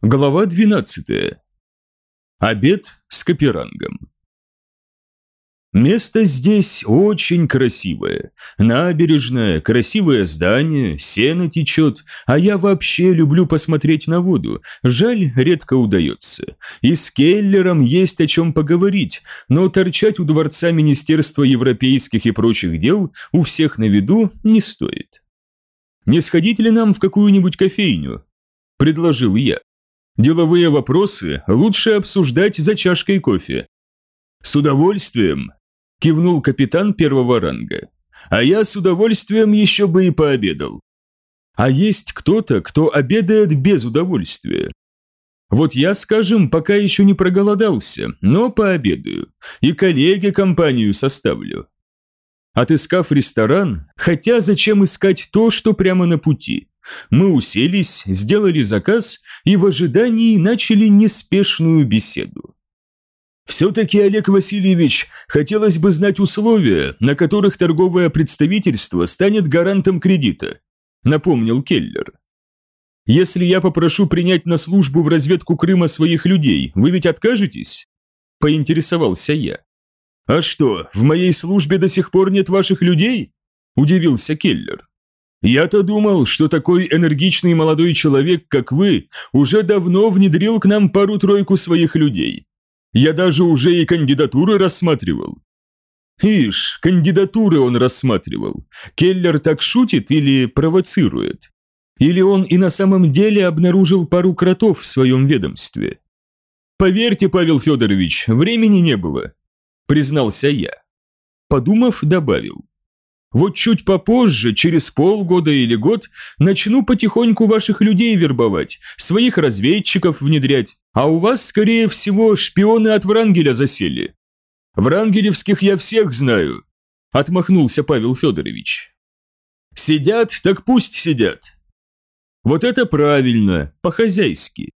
Глава 12. Обед с Каперангом. Место здесь очень красивое. Набережная, красивое здание, сено течет, а я вообще люблю посмотреть на воду. Жаль, редко удается. И с Келлером есть о чем поговорить, но торчать у дворца Министерства европейских и прочих дел у всех на виду не стоит. «Не сходить ли нам в какую-нибудь кофейню?» – предложил я. Деловые вопросы лучше обсуждать за чашкой кофе. С удовольствием, кивнул капитан первого ранга. А я с удовольствием еще бы и пообедал. А есть кто-то, кто обедает без удовольствия. Вот я, скажем, пока еще не проголодался, но пообедаю. И коллеге компанию составлю. Отыскав ресторан, хотя зачем искать то, что прямо на пути? Мы уселись, сделали заказ и в ожидании начали неспешную беседу. Все-таки, Олег Васильевич, хотелось бы знать условия, на которых торговое представительство станет гарантом кредита, напомнил Келлер. Если я попрошу принять на службу в разведку Крыма своих людей, вы ведь откажетесь? Поинтересовался я. А что, в моей службе до сих пор нет ваших людей? Удивился Келлер. Я-то думал, что такой энергичный молодой человек, как вы, уже давно внедрил к нам пару-тройку своих людей. Я даже уже и кандидатуры рассматривал. Ишь, кандидатуры он рассматривал. Келлер так шутит или провоцирует? Или он и на самом деле обнаружил пару кротов в своем ведомстве? Поверьте, Павел Федорович, времени не было, признался я. Подумав, добавил. Вот чуть попозже, через полгода или год, начну потихоньку ваших людей вербовать, своих разведчиков внедрять, а у вас, скорее всего, шпионы от Врангеля засели. Врангелевских я всех знаю, отмахнулся Павел Федорович. Сидят, так пусть сидят. Вот это правильно, по-хозяйски.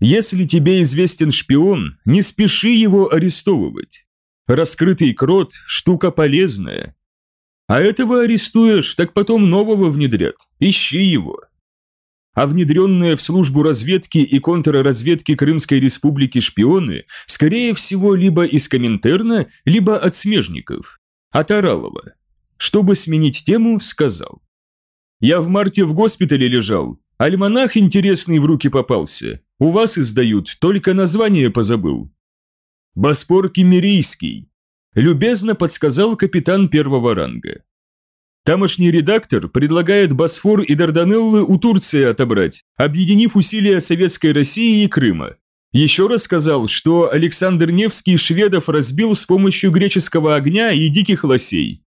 Если тебе известен шпион, не спеши его арестовывать. Раскрытый крот – штука полезная, а этого арестуешь, так потом нового внедрят. Ищи его. А внедренные в службу разведки и контрразведки Крымской республики шпионы, скорее всего, либо из Коминтерна, либо от смежников. От Оралова. Чтобы сменить тему, сказал. «Я в марте в госпитале лежал. Альманах интересный в руки попался. У вас издают, только название позабыл». «Боспор Кемерийский», любезно подсказал капитан первого ранга. Тамошний редактор предлагает Босфор и Дарданеллы у Турции отобрать, объединив усилия Советской России и Крыма. Еще рассказал, что Александр Невский шведов разбил с помощью греческого огня и диких лосей.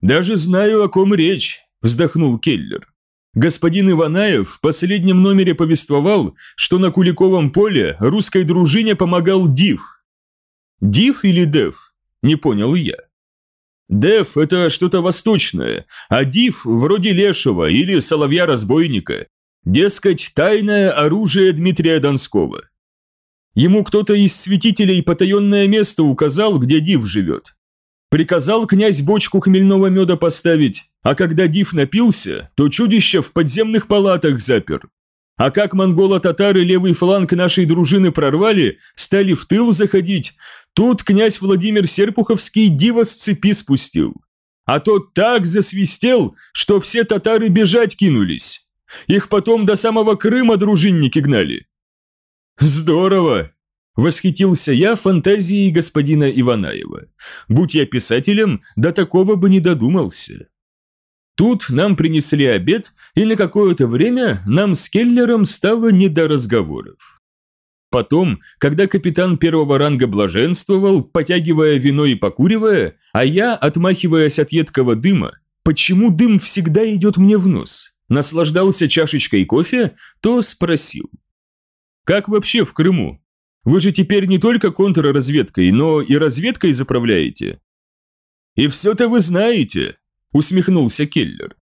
«Даже знаю, о ком речь», – вздохнул Келлер. Господин Иванаев в последнем номере повествовал, что на Куликовом поле русской дружине помогал Див. Див или Дев? Не понял я. Дев – это что-то восточное, а Див – вроде лешего или соловья-разбойника. Дескать, тайное оружие Дмитрия Донского. Ему кто-то из святителей потаенное место указал, где Див живет. Приказал князь бочку хмельного меда поставить, а когда Див напился, то чудище в подземных палатах запер. А как монголо-татары левый фланг нашей дружины прорвали, стали в тыл заходить, тут князь Владимир Серпуховский диво с цепи спустил. А тот так засвистел, что все татары бежать кинулись. Их потом до самого Крыма дружинники гнали. Здорово! Восхитился я фантазией господина Иванаева. Будь я писателем, до такого бы не додумался. Тут нам принесли обед, и на какое-то время нам с Келлером стало не до разговоров. Потом, когда капитан первого ранга блаженствовал, потягивая вино и покуривая, а я, отмахиваясь от едкого дыма, почему дым всегда идет мне в нос, наслаждался чашечкой кофе, то спросил. «Как вообще в Крыму? Вы же теперь не только контрразведкой, но и разведкой заправляете?» «И все-то вы знаете», усмехнулся Келлер.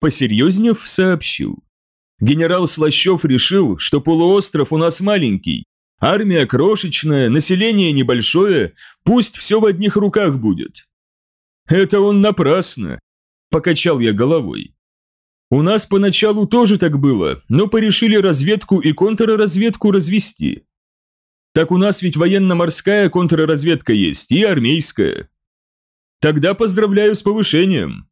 Посерьезнев сообщил. Генерал Слащев решил, что полуостров у нас маленький, армия крошечная, население небольшое, пусть все в одних руках будет. Это он напрасно, покачал я головой. У нас поначалу тоже так было, но порешили разведку и контрразведку развести. Так у нас ведь военно-морская контрразведка есть и армейская. Тогда поздравляю с повышением.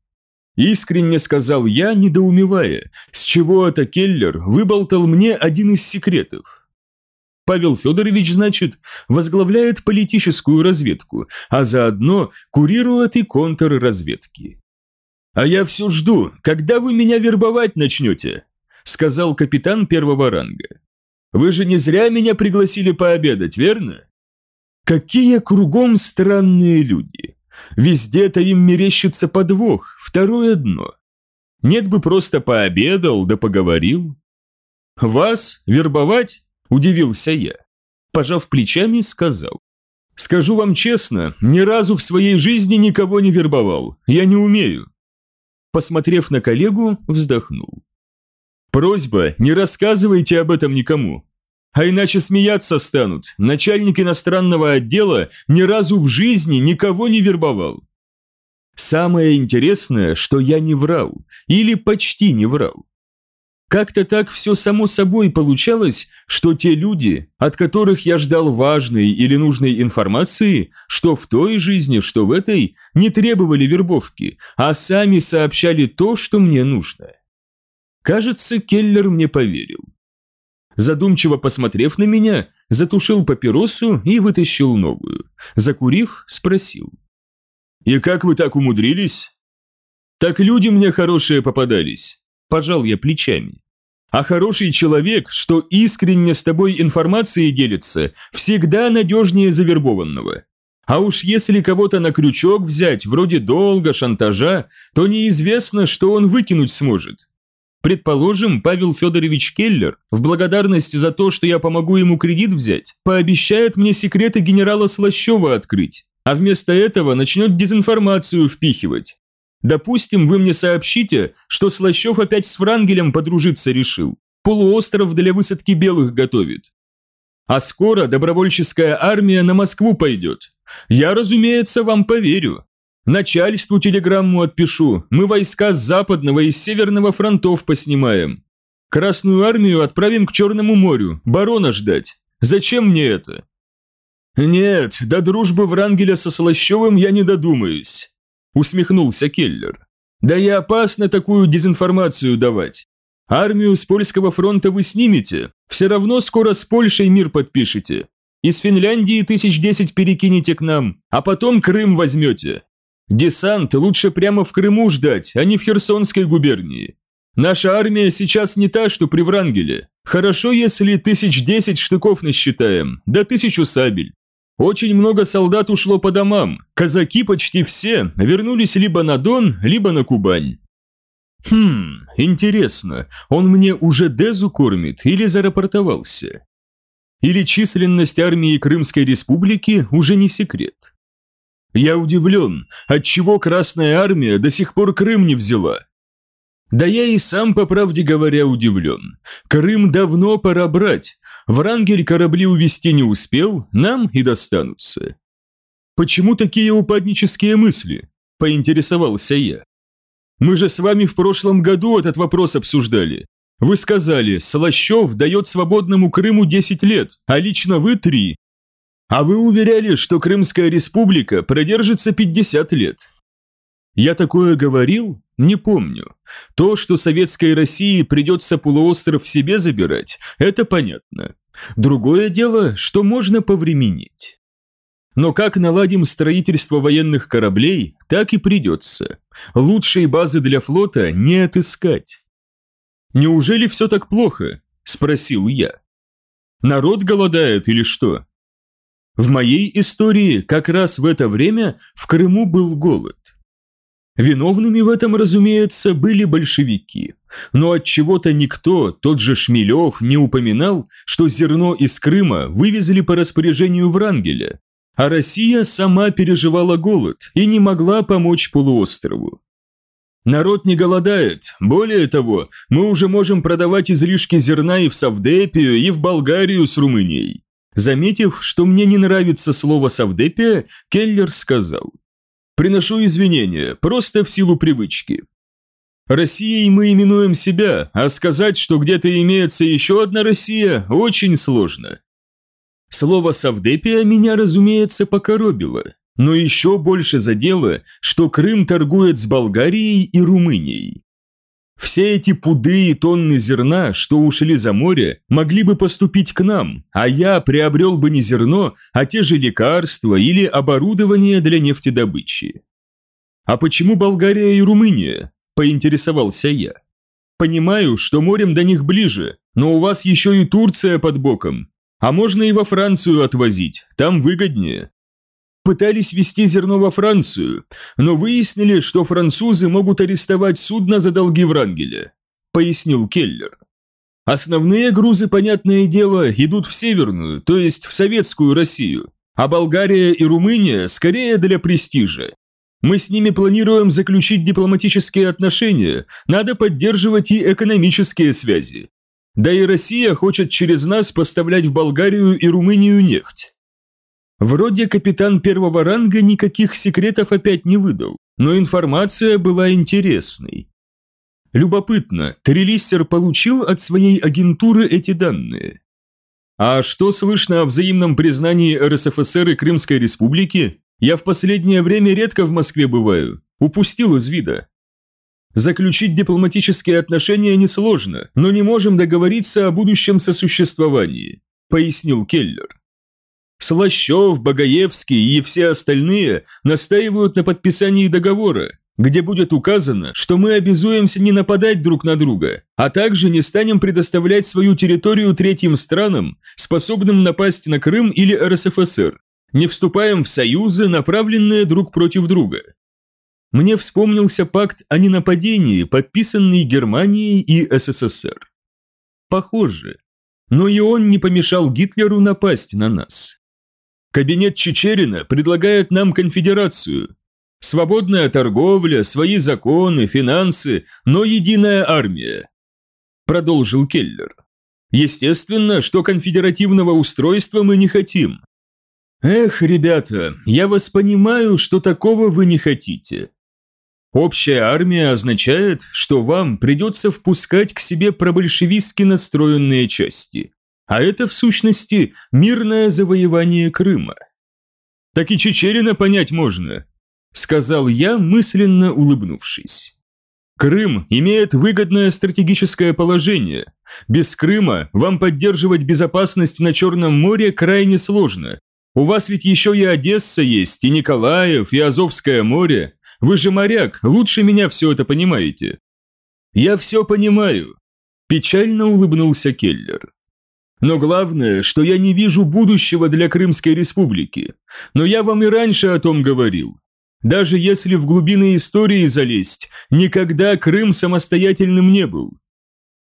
Искренне сказал я, недоумевая, с чего это Келлер выболтал мне один из секретов. Павел Федорович, значит, возглавляет политическую разведку, а заодно курирует и контрразведки. «А я все жду, когда вы меня вербовать начнете», сказал капитан первого ранга. «Вы же не зря меня пригласили пообедать, верно?» Какие кругом странные люди. Везде-то им мерещится подвох, второе дно. Нет бы просто пообедал да поговорил. «Вас вербовать?» – удивился я. Пожав плечами, сказал. «Скажу вам честно, ни разу в своей жизни никого не вербовал. Я не умею». Посмотрев на коллегу, вздохнул. «Просьба, не рассказывайте об этом никому. А иначе смеяться станут. Начальник иностранного отдела ни разу в жизни никого не вербовал. Самое интересное, что я не врал, или почти не врал. Как-то так все само собой получалось, что те люди, от которых я ждал важной или нужной информации, что в той жизни, что в этой, не требовали вербовки, а сами сообщали то, что мне нужно. Кажется, Келлер мне поверил задумчиво посмотрев на меня, затушил папиросу и вытащил новую. Закурив, спросил. «И как вы так умудрились?» «Так люди мне хорошие попадались», – пожал я плечами. «А хороший человек, что искренне с тобой информацией делится, всегда надежнее завербованного. А уж если кого-то на крючок взять, вроде долга, шантажа, то неизвестно, что он выкинуть сможет. Предположим, Павел Федорович Келлер, в благодарность за то, что я помогу ему кредит взять, пообещает мне секреты генерала Слащева открыть, а вместо этого начнет дезинформацию впихивать. Допустим, вы мне сообщите, что Слащев опять с Франгелем подружиться решил, полуостров для высадки белых готовит. А скоро добровольческая армия на Москву пойдет. Я, разумеется, вам поверю. Начальству телеграмму отпишу, мы войска с западного и северного фронтов поснимаем. Красную армию отправим к Черному морю, барона ждать. Зачем мне это? Нет, до дружбы Врангеля со Слащевым я не додумаюсь, усмехнулся Келлер. Да и опасно такую дезинформацию давать. Армию с польского фронта вы снимете, все равно скоро с Польшей мир подпишете. Из Финляндии тысяч десять перекинете к нам, а потом Крым возьмете. Десант лучше прямо в Крыму ждать, а не в Херсонской губернии. Наша армия сейчас не та, что при Врангеле. Хорошо, если тысяч десять штыков насчитаем, да тысячу сабель. Очень много солдат ушло по домам, казаки почти все вернулись либо на Дон, либо на Кубань. Хм, интересно, он мне уже Дезу кормит или зарапортовался? Или численность армии Крымской республики уже не секрет? Я удивлен, отчего Красная Армия до сих пор Крым не взяла. Да я и сам, по правде говоря, удивлен. Крым давно пора брать. Врангель корабли увести не успел, нам и достанутся. Почему такие упаднические мысли? Поинтересовался я. Мы же с вами в прошлом году этот вопрос обсуждали. Вы сказали, Слащев дает свободному Крыму 10 лет, а лично вы 3. А вы уверяли, что Крымская республика продержится 50 лет. Я такое говорил? Не помню. То, что советской России придется полуостров себе забирать, это понятно. Другое дело, что можно повременить. Но как наладим строительство военных кораблей, так и придется. Лучшей базы для флота не отыскать. «Неужели все так плохо?» – спросил я. «Народ голодает или что?» В моей истории как раз в это время в Крыму был голод. Виновными в этом, разумеется, были большевики. Но от чего-то никто, тот же Шмелев, не упоминал, что зерно из Крыма вывезли по распоряжению Врангеля, а Россия сама переживала голод и не могла помочь полуострову. Народ не голодает. Более того, мы уже можем продавать излишки зерна и в Савдепию, и в Болгарию с Румынией. Заметив, что мне не нравится слово «савдепия», Келлер сказал. «Приношу извинения, просто в силу привычки. Россией мы именуем себя, а сказать, что где-то имеется еще одна Россия, очень сложно. Слово «Савдепия» меня, разумеется, покоробило, но еще больше задело, что Крым торгует с Болгарией и Румынией. Все эти пуды и тонны зерна, что ушли за море, могли бы поступить к нам, а я приобрел бы не зерно, а те же лекарства или оборудование для нефтедобычи. А почему Болгария и Румыния? Поинтересовался я. Понимаю, что морем до них ближе, но у вас еще и Турция под боком. А можно и во Францию отвозить, там выгоднее пытались везти зерно во Францию, но выяснили, что французы могут арестовать судно за долги Врангеля», – пояснил Келлер. «Основные грузы, понятное дело, идут в Северную, то есть в Советскую Россию, а Болгария и Румыния скорее для престижа. Мы с ними планируем заключить дипломатические отношения, надо поддерживать и экономические связи. Да и Россия хочет через нас поставлять в Болгарию и Румынию нефть. Вроде капитан первого ранга никаких секретов опять не выдал, но информация была интересной. Любопытно, Трелиссер получил от своей агентуры эти данные. А что слышно о взаимном признании РСФСР и Крымской Республики? Я в последнее время редко в Москве бываю, упустил из вида. Заключить дипломатические отношения несложно, но не можем договориться о будущем сосуществовании, пояснил Келлер. Слащев, Богоевский и все остальные настаивают на подписании договора, где будет указано, что мы обязуемся не нападать друг на друга, а также не станем предоставлять свою территорию третьим странам, способным напасть на Крым или РСФСР, не вступаем в союзы, направленные друг против друга. Мне вспомнился пакт о ненападении, подписанный Германией и СССР. Похоже. Но и он не помешал Гитлеру напасть на нас. Кабинет Чечерина предлагает нам конфедерацию. Свободная торговля, свои законы, финансы, но единая армия. Продолжил Келлер. Естественно, что конфедеративного устройства мы не хотим. Эх, ребята, я вас понимаю, что такого вы не хотите. Общая армия означает, что вам придется впускать к себе пробольшевистски настроенные части а это в сущности мирное завоевание Крыма. Так и Чечерина понять можно, сказал я, мысленно улыбнувшись. Крым имеет выгодное стратегическое положение. Без Крыма вам поддерживать безопасность на Черном море крайне сложно. У вас ведь еще и Одесса есть, и Николаев, и Азовское море. Вы же моряк, лучше меня все это понимаете. Я все понимаю. Печально улыбнулся Келлер. Но главное, что я не вижу будущего для Крымской республики. Но я вам и раньше о том говорил. Даже если в глубины истории залезть, никогда Крым самостоятельным не был.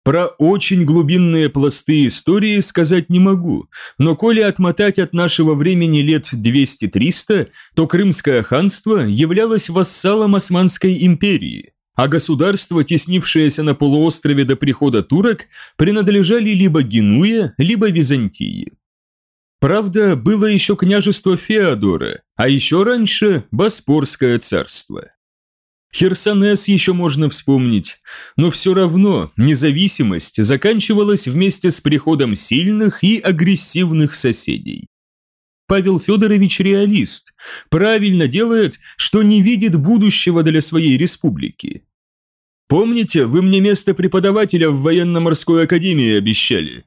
Про очень глубинные пласты истории сказать не могу, но коли отмотать от нашего времени лет 200-300, то Крымское ханство являлось вассалом Османской империи а государства, теснившиеся на полуострове до прихода турок, принадлежали либо Генуе, либо Византии. Правда, было еще княжество Феодора, а еще раньше Боспорское царство. Херсонес еще можно вспомнить, но все равно независимость заканчивалась вместе с приходом сильных и агрессивных соседей. Павел Федорович реалист, правильно делает, что не видит будущего для своей республики. Помните, вы мне место преподавателя в военно-морской академии обещали?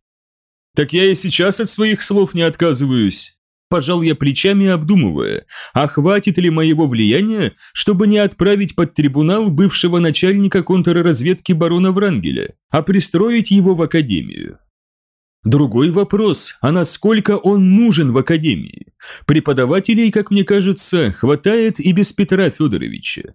Так я и сейчас от своих слов не отказываюсь. Пожал я плечами, обдумывая, а хватит ли моего влияния, чтобы не отправить под трибунал бывшего начальника контрразведки барона Врангеля, а пристроить его в академию. Другой вопрос, а насколько он нужен в академии? Преподавателей, как мне кажется, хватает и без Петра Федоровича.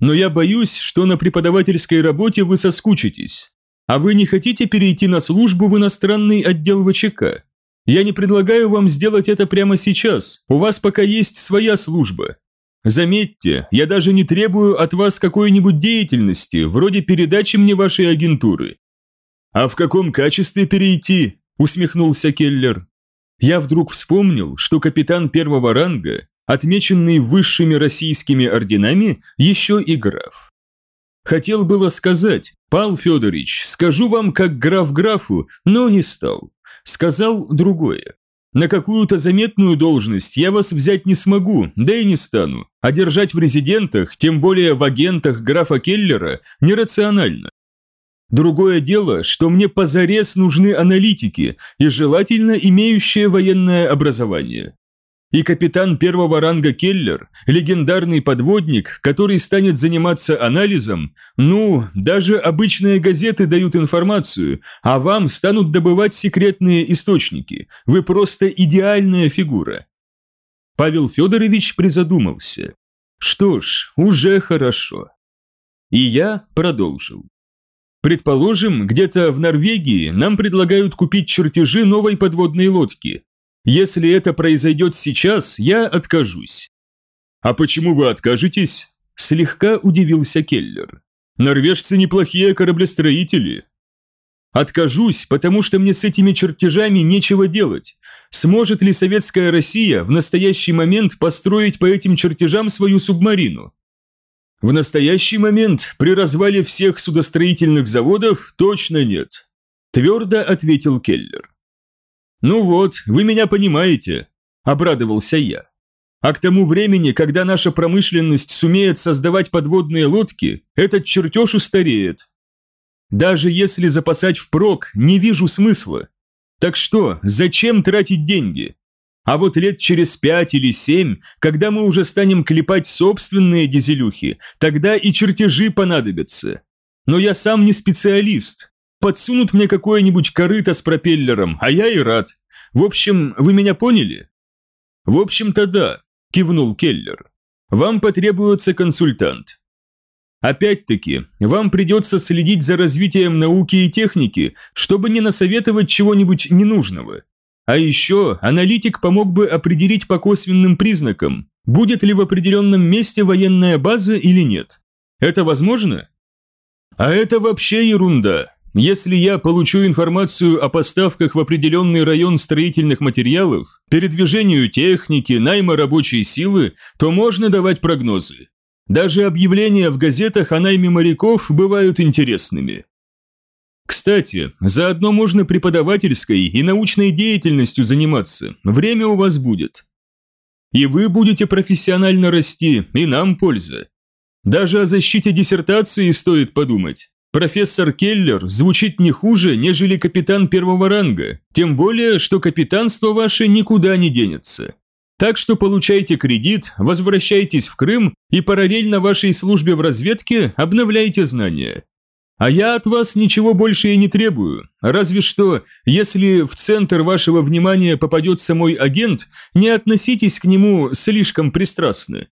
Но я боюсь, что на преподавательской работе вы соскучитесь. А вы не хотите перейти на службу в иностранный отдел ВЧК? Я не предлагаю вам сделать это прямо сейчас, у вас пока есть своя служба. Заметьте, я даже не требую от вас какой-нибудь деятельности, вроде передачи мне вашей агентуры. «А в каком качестве перейти?» – усмехнулся Келлер. Я вдруг вспомнил, что капитан первого ранга, отмеченный высшими российскими орденами, еще и граф. Хотел было сказать, Пал Федорович, скажу вам как граф графу, но не стал. Сказал другое. На какую-то заметную должность я вас взять не смогу, да и не стану. А держать в резидентах, тем более в агентах графа Келлера, нерационально. Другое дело, что мне позарез нужны аналитики и желательно имеющие военное образование. И капитан первого ранга Келлер, легендарный подводник, который станет заниматься анализом, ну, даже обычные газеты дают информацию, а вам станут добывать секретные источники. Вы просто идеальная фигура. Павел Федорович призадумался. Что ж, уже хорошо. И я продолжил. Предположим, где-то в Норвегии нам предлагают купить чертежи новой подводной лодки. Если это произойдет сейчас, я откажусь». «А почему вы откажетесь?» – слегка удивился Келлер. «Норвежцы неплохие кораблестроители». «Откажусь, потому что мне с этими чертежами нечего делать. Сможет ли советская Россия в настоящий момент построить по этим чертежам свою субмарину?» В настоящий момент при развале всех судостроительных заводов точно нет, твердо ответил Келлер. Ну вот, вы меня понимаете, обрадовался я. А к тому времени, когда наша промышленность сумеет создавать подводные лодки, этот чертеж устареет. Даже если запасать впрок, не вижу смысла. Так что, зачем тратить деньги? А вот лет через пять или семь, когда мы уже станем клепать собственные дизелюхи, тогда и чертежи понадобятся. Но я сам не специалист. Подсунут мне какое-нибудь корыто с пропеллером, а я и рад. В общем, вы меня поняли? В общем-то да, кивнул Келлер. Вам потребуется консультант. Опять-таки, вам придется следить за развитием науки и техники, чтобы не насоветовать чего-нибудь ненужного. А еще аналитик помог бы определить по косвенным признакам, будет ли в определенном месте военная база или нет. Это возможно? А это вообще ерунда. Если я получу информацию о поставках в определенный район строительных материалов, передвижению техники, найма рабочей силы, то можно давать прогнозы. Даже объявления в газетах о найме моряков бывают интересными. Кстати, заодно можно преподавательской и научной деятельностью заниматься, время у вас будет. И вы будете профессионально расти, и нам польза. Даже о защите диссертации стоит подумать. Профессор Келлер звучит не хуже, нежели капитан первого ранга, тем более, что капитанство ваше никуда не денется. Так что получайте кредит, возвращайтесь в Крым и параллельно вашей службе в разведке обновляйте знания. А я от вас ничего больше и не требую, разве что, если в центр вашего внимания попадется мой агент, не относитесь к нему слишком пристрастно.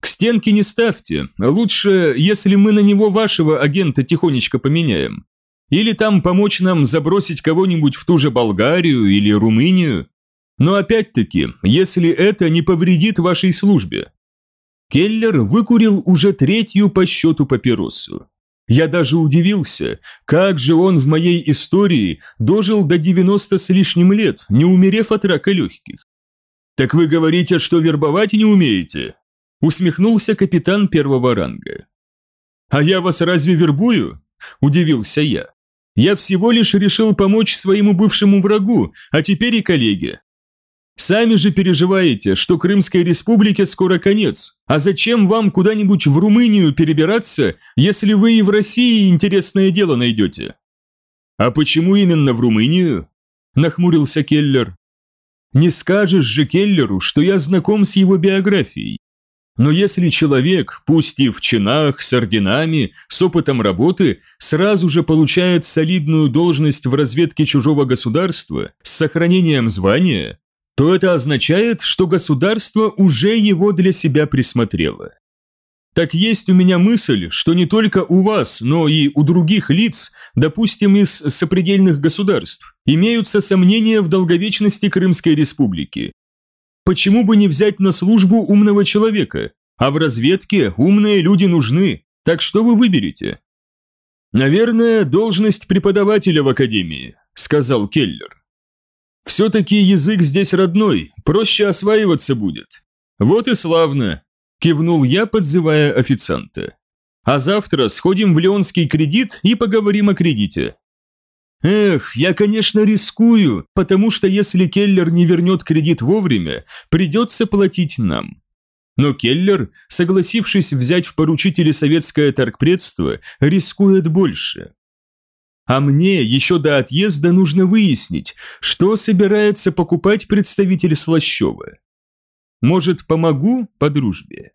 К стенке не ставьте, лучше, если мы на него вашего агента тихонечко поменяем. Или там помочь нам забросить кого-нибудь в ту же Болгарию или Румынию. Но опять-таки, если это не повредит вашей службе. Келлер выкурил уже третью по счету папиросу. Я даже удивился, как же он в моей истории дожил до 90 с лишним лет, не умерев от рака легких. «Так вы говорите, что вербовать не умеете?» усмехнулся капитан первого ранга. «А я вас разве вербую?» – удивился я. «Я всего лишь решил помочь своему бывшему врагу, а теперь и коллеге. Сами же переживаете, что Крымской республике скоро конец. А зачем вам куда-нибудь в Румынию перебираться, если вы и в России интересное дело найдете? А почему именно в Румынию? Нахмурился Келлер. Не скажешь же Келлеру, что я знаком с его биографией. Но если человек, пусть и в чинах, с орденами, с опытом работы, сразу же получает солидную должность в разведке чужого государства с сохранением звания, то это означает, что государство уже его для себя присмотрело. Так есть у меня мысль, что не только у вас, но и у других лиц, допустим, из сопредельных государств, имеются сомнения в долговечности Крымской республики. Почему бы не взять на службу умного человека? А в разведке умные люди нужны, так что вы выберете? Наверное, должность преподавателя в академии, сказал Келлер. Все-таки язык здесь родной, проще осваиваться будет. Вот и славно, кивнул я, подзывая официанта. А завтра сходим в Леонский кредит и поговорим о кредите. Эх, я, конечно, рискую, потому что если Келлер не вернет кредит вовремя, придется платить нам. Но Келлер, согласившись взять в поручители советское торгпредство, рискует больше. А мне еще до отъезда нужно выяснить, что собирается покупать представитель Слащева. Может, помогу по дружбе?